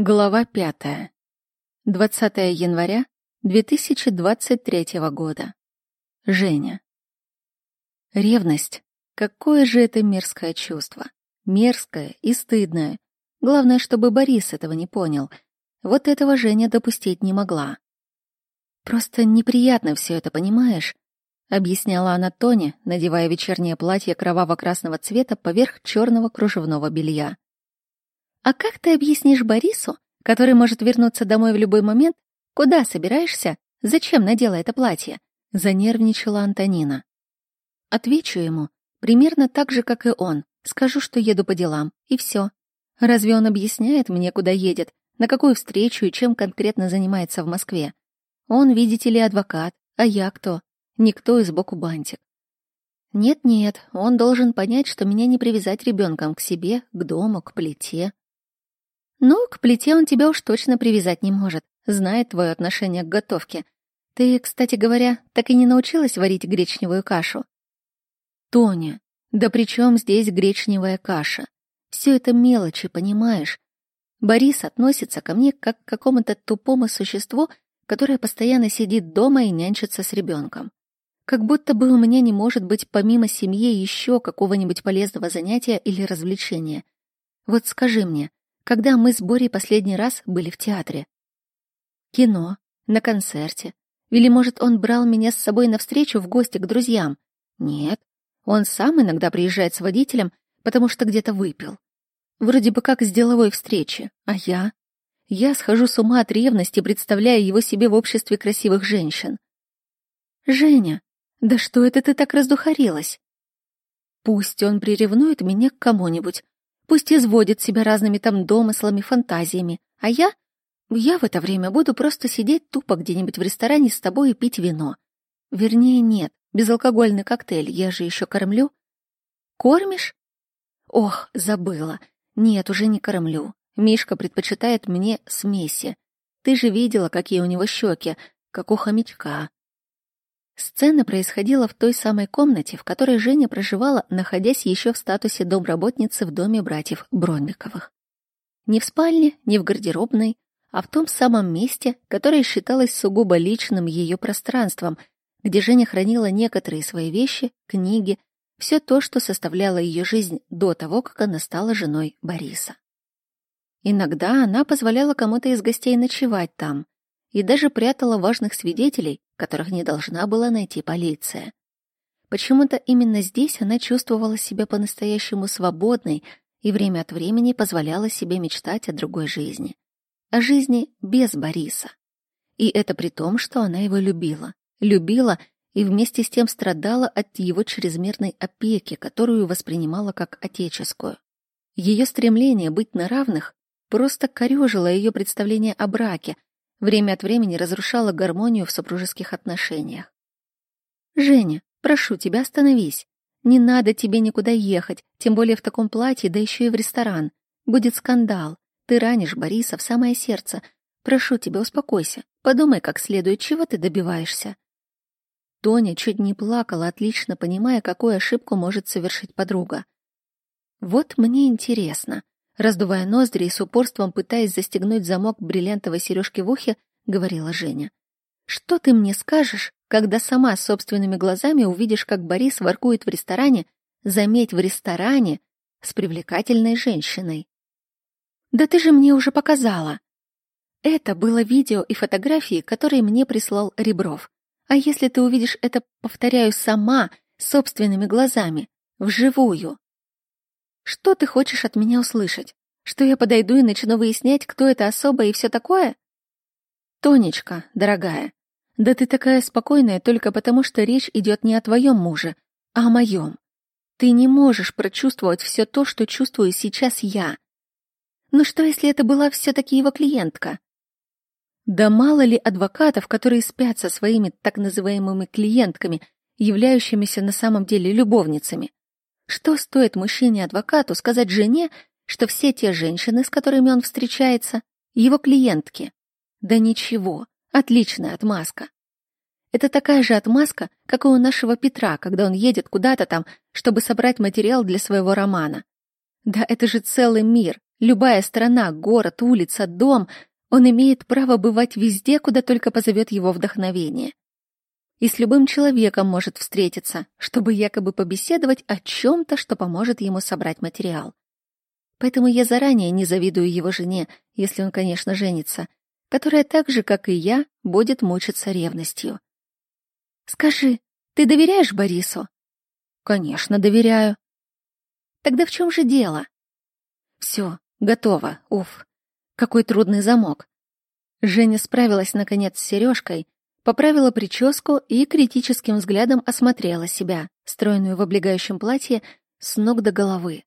Глава пятая. 20 января 2023 года. Женя. Ревность. Какое же это мерзкое чувство. Мерзкое и стыдное. Главное, чтобы Борис этого не понял. Вот этого Женя допустить не могла. Просто неприятно все это, понимаешь? Объясняла она Тоне, надевая вечернее платье кроваво-красного цвета поверх черного кружевного белья. А как ты объяснишь Борису, который может вернуться домой в любой момент, куда собираешься, зачем надела это платье? Занервничала Антонина. Отвечу ему, примерно так же, как и он. Скажу, что еду по делам, и все. Разве он объясняет мне, куда едет, на какую встречу и чем конкретно занимается в Москве? Он, видите ли, адвокат, а я кто? Никто и сбоку бантик. Нет-нет, он должен понять, что меня не привязать ребенком к себе, к дому, к плите. Ну, к плите он тебя уж точно привязать не может, знает твое отношение к готовке. Ты, кстати говоря, так и не научилась варить гречневую кашу? Тоня, да при чем здесь гречневая каша? Все это мелочи, понимаешь? Борис относится ко мне как к какому-то тупому существу, которое постоянно сидит дома и нянчится с ребенком. Как будто бы у меня не может быть помимо семьи еще какого-нибудь полезного занятия или развлечения. Вот скажи мне, когда мы с Борей последний раз были в театре. Кино, на концерте. Или, может, он брал меня с собой навстречу в гости к друзьям? Нет, он сам иногда приезжает с водителем, потому что где-то выпил. Вроде бы как с деловой встречи. А я? Я схожу с ума от ревности, представляя его себе в обществе красивых женщин. Женя, да что это ты так раздухарилась? Пусть он приревнует меня к кому-нибудь, Пусть изводит себя разными там домыслами, фантазиями. А я... Я в это время буду просто сидеть тупо где-нибудь в ресторане с тобой и пить вино. Вернее, нет, безалкогольный коктейль, я же еще кормлю. Кормишь? Ох, забыла. Нет, уже не кормлю. Мишка предпочитает мне смеси. Ты же видела, какие у него щеки, как у хомячка. Сцена происходила в той самой комнате, в которой Женя проживала, находясь еще в статусе домработницы в доме братьев Бронниковых. Не в спальне, не в гардеробной, а в том самом месте, которое считалось сугубо личным ее пространством, где Женя хранила некоторые свои вещи, книги, все то, что составляло ее жизнь до того, как она стала женой Бориса. Иногда она позволяла кому-то из гостей ночевать там и даже прятала важных свидетелей, которых не должна была найти полиция. Почему-то именно здесь она чувствовала себя по-настоящему свободной и время от времени позволяла себе мечтать о другой жизни. О жизни без Бориса. И это при том, что она его любила. Любила и вместе с тем страдала от его чрезмерной опеки, которую воспринимала как отеческую. Ее стремление быть на равных просто корёжило ее представление о браке, время от времени разрушала гармонию в супружеских отношениях. «Женя, прошу тебя, остановись. Не надо тебе никуда ехать, тем более в таком платье, да еще и в ресторан. Будет скандал. Ты ранишь Бориса в самое сердце. Прошу тебя, успокойся. Подумай как следует, чего ты добиваешься». Тоня чуть не плакала, отлично понимая, какую ошибку может совершить подруга. «Вот мне интересно, Раздувая ноздри и с упорством пытаясь застегнуть замок бриллиантовой сережки в ухе, говорила Женя. «Что ты мне скажешь, когда сама собственными глазами увидишь, как Борис воркует в ресторане, заметь, в ресторане, с привлекательной женщиной?» «Да ты же мне уже показала!» Это было видео и фотографии, которые мне прислал Ребров. А если ты увидишь это, повторяю, сама, собственными глазами, вживую, что ты хочешь от меня услышать? Что я подойду и начну выяснять, кто эта особа и все такое? Тонечка, дорогая, да ты такая спокойная только потому, что речь идет не о твоем муже, а о моем. Ты не можешь прочувствовать все то, что чувствую сейчас я. Ну что, если это была все-таки его клиентка? Да мало ли адвокатов, которые спят со своими так называемыми клиентками, являющимися на самом деле любовницами. Что стоит мужчине-адвокату сказать жене, что все те женщины, с которыми он встречается, его клиентки? Да ничего, отличная отмазка. Это такая же отмазка, как и у нашего Петра, когда он едет куда-то там, чтобы собрать материал для своего романа. Да это же целый мир, Любая страна, город, улица, дом, он имеет право бывать везде, куда только позовет его вдохновение. И с любым человеком может встретиться, чтобы якобы побеседовать о чем-то, что поможет ему собрать материал. Поэтому я заранее не завидую его жене, если он, конечно, женится, которая так же, как и я, будет мучиться ревностью. «Скажи, ты доверяешь Борису?» «Конечно, доверяю». «Тогда в чем же дело?» «Все, готово, уф. Какой трудный замок». Женя справилась, наконец, с сережкой, поправила прическу и критическим взглядом осмотрела себя, стройную в облегающем платье, с ног до головы.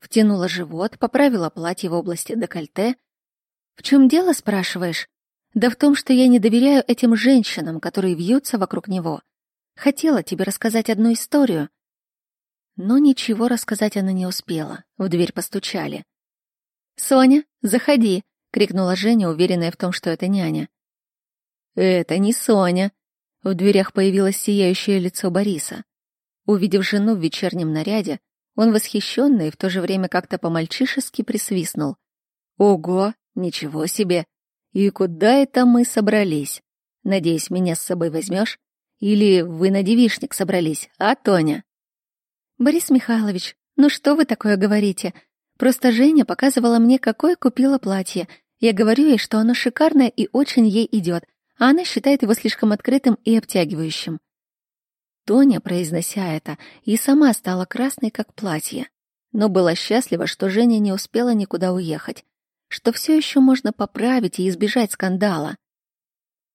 Втянула живот, поправила платье в области декольте. «В чем дело, спрашиваешь?» Да в том, что я не доверяю этим женщинам, которые вьются вокруг него. Хотела тебе рассказать одну историю. Но ничего рассказать она не успела. В дверь постучали. «Соня, заходи!» — крикнула Женя, уверенная в том, что это няня. «Это не Соня!» В дверях появилось сияющее лицо Бориса. Увидев жену в вечернем наряде, он восхищенно и в то же время как-то по-мальчишески присвистнул. «Ого, ничего себе! И куда это мы собрались? Надеюсь, меня с собой возьмешь? Или вы на девишник собрались, а, Тоня? Борис Михайлович, ну что вы такое говорите? Просто Женя показывала мне, какое купила платье. Я говорю ей, что оно шикарное и очень ей идет, а она считает его слишком открытым и обтягивающим. Тоня, произнося это, и сама стала красной, как платье. Но была счастлива, что Женя не успела никуда уехать что все еще можно поправить и избежать скандала.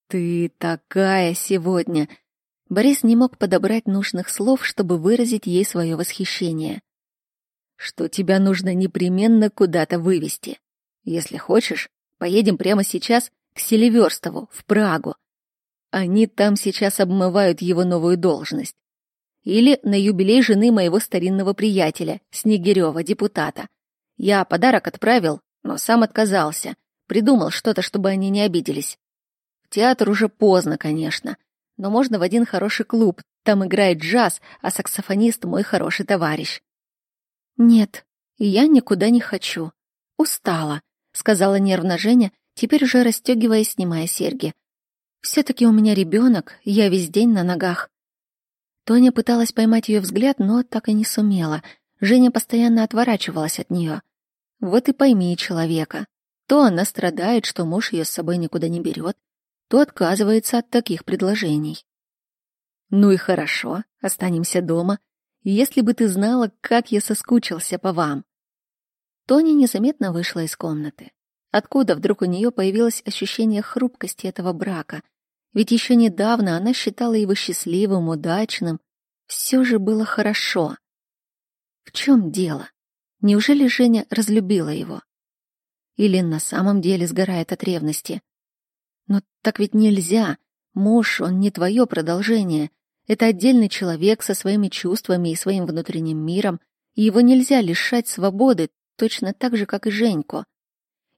«Ты такая сегодня!» Борис не мог подобрать нужных слов, чтобы выразить ей свое восхищение. «Что тебя нужно непременно куда-то вывести. Если хочешь, поедем прямо сейчас к Селиверстову, в Прагу. Они там сейчас обмывают его новую должность. Или на юбилей жены моего старинного приятеля, Снегирева, депутата. Я подарок отправил, но сам отказался. Придумал что-то, чтобы они не обиделись. В театр уже поздно, конечно, но можно в один хороший клуб. Там играет джаз, а саксофонист мой хороший товарищ. Нет, я никуда не хочу. Устала, сказала нервно Женя, теперь уже расстегивая и снимая серьги. Все-таки у меня ребенок, я весь день на ногах. Тоня пыталась поймать ее взгляд, но так и не сумела. Женя постоянно отворачивалась от нее. Вот и пойми человека. То она страдает, что муж ее с собой никуда не берет, то отказывается от таких предложений. Ну и хорошо, останемся дома. Если бы ты знала, как я соскучился по вам. Тоня незаметно вышла из комнаты. Откуда вдруг у нее появилось ощущение хрупкости этого брака? Ведь еще недавно она считала его счастливым, удачным. Все же было хорошо. В чем дело? Неужели Женя разлюбила его? Или на самом деле сгорает от ревности? Но так ведь нельзя. Муж, он не твое продолжение. Это отдельный человек со своими чувствами и своим внутренним миром, и его нельзя лишать свободы, точно так же, как и Женьку.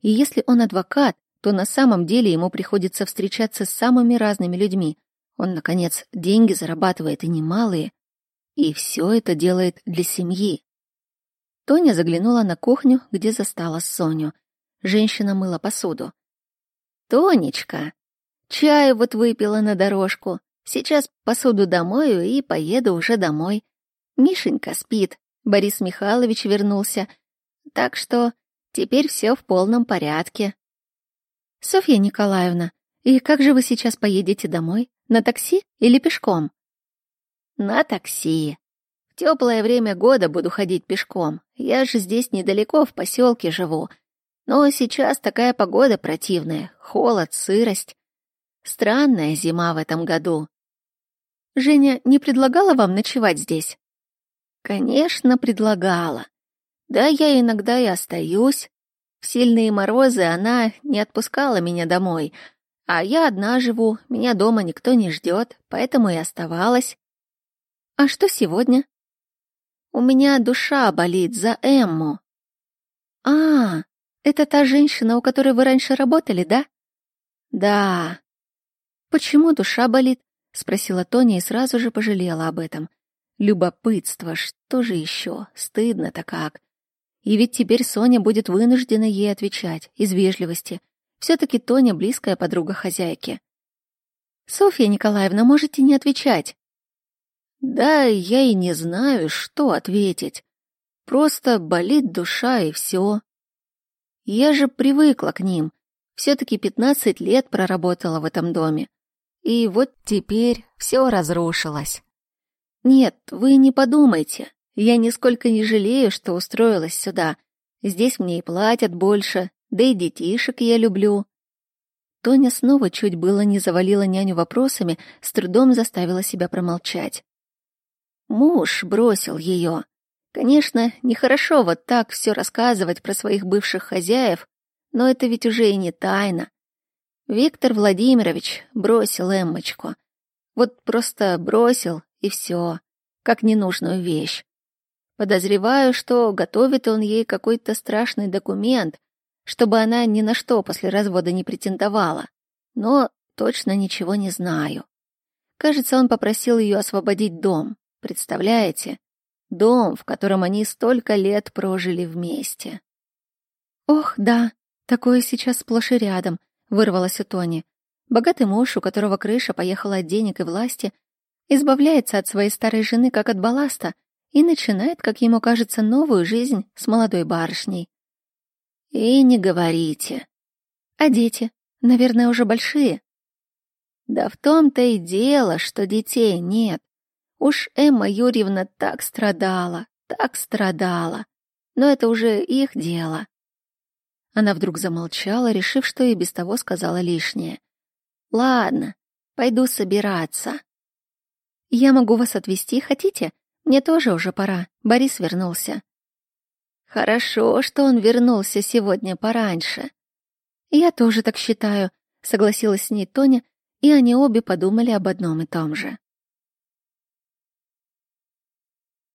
И если он адвокат, то на самом деле ему приходится встречаться с самыми разными людьми. Он, наконец, деньги зарабатывает и немалые. И все это делает для семьи. Тоня заглянула на кухню, где застала Соню. Женщина мыла посуду. «Тонечка, чаю вот выпила на дорожку. Сейчас посуду домою и поеду уже домой. Мишенька спит, Борис Михайлович вернулся. Так что теперь все в полном порядке». «Софья Николаевна, и как же вы сейчас поедете домой? На такси или пешком?» «На такси», теплое время года буду ходить пешком. Я же здесь недалеко, в поселке живу. Но сейчас такая погода противная. Холод, сырость. Странная зима в этом году. Женя не предлагала вам ночевать здесь? Конечно, предлагала. Да, я иногда и остаюсь. В сильные морозы она не отпускала меня домой. А я одна живу, меня дома никто не ждет, поэтому и оставалась. А что сегодня? У меня душа болит за Эмму. А, это та женщина, у которой вы раньше работали, да? Да. Почему душа болит? спросила Тоня и сразу же пожалела об этом. Любопытство, что же еще? Стыдно-то как. И ведь теперь Соня будет вынуждена ей отвечать, из вежливости. все таки Тоня — близкая подруга хозяйки. «Софья Николаевна, можете не отвечать». «Да, я и не знаю, что ответить. Просто болит душа, и все. Я же привыкла к ним. все таки пятнадцать лет проработала в этом доме. И вот теперь все разрушилось. Нет, вы не подумайте. Я нисколько не жалею, что устроилась сюда. Здесь мне и платят больше, да и детишек я люблю. Тоня снова чуть было не завалила няню вопросами, с трудом заставила себя промолчать. Муж бросил ее. Конечно, нехорошо вот так все рассказывать про своих бывших хозяев, но это ведь уже и не тайна. Виктор Владимирович бросил Эммочку. Вот просто бросил, и все, как ненужную вещь. Подозреваю, что готовит он ей какой-то страшный документ, чтобы она ни на что после развода не претендовала. Но точно ничего не знаю. Кажется, он попросил ее освободить дом. Представляете? Дом, в котором они столько лет прожили вместе. Ох, да, такое сейчас сплошь и рядом, вырвалось у Тони. Богатый муж, у которого крыша поехала от денег и власти, избавляется от своей старой жены как от балласта и начинает, как ему кажется, новую жизнь с молодой барышней. И не говорите. А дети? Наверное, уже большие. Да в том-то и дело, что детей нет. Уж Эмма Юрьевна так страдала, так страдала. Но это уже их дело. Она вдруг замолчала, решив, что и без того сказала лишнее. «Ладно, пойду собираться». «Я могу вас отвезти, хотите? Мне тоже уже пора. Борис вернулся». «Хорошо, что он вернулся сегодня пораньше». «Я тоже так считаю», — согласилась с ней Тоня, и они обе подумали об одном и том же.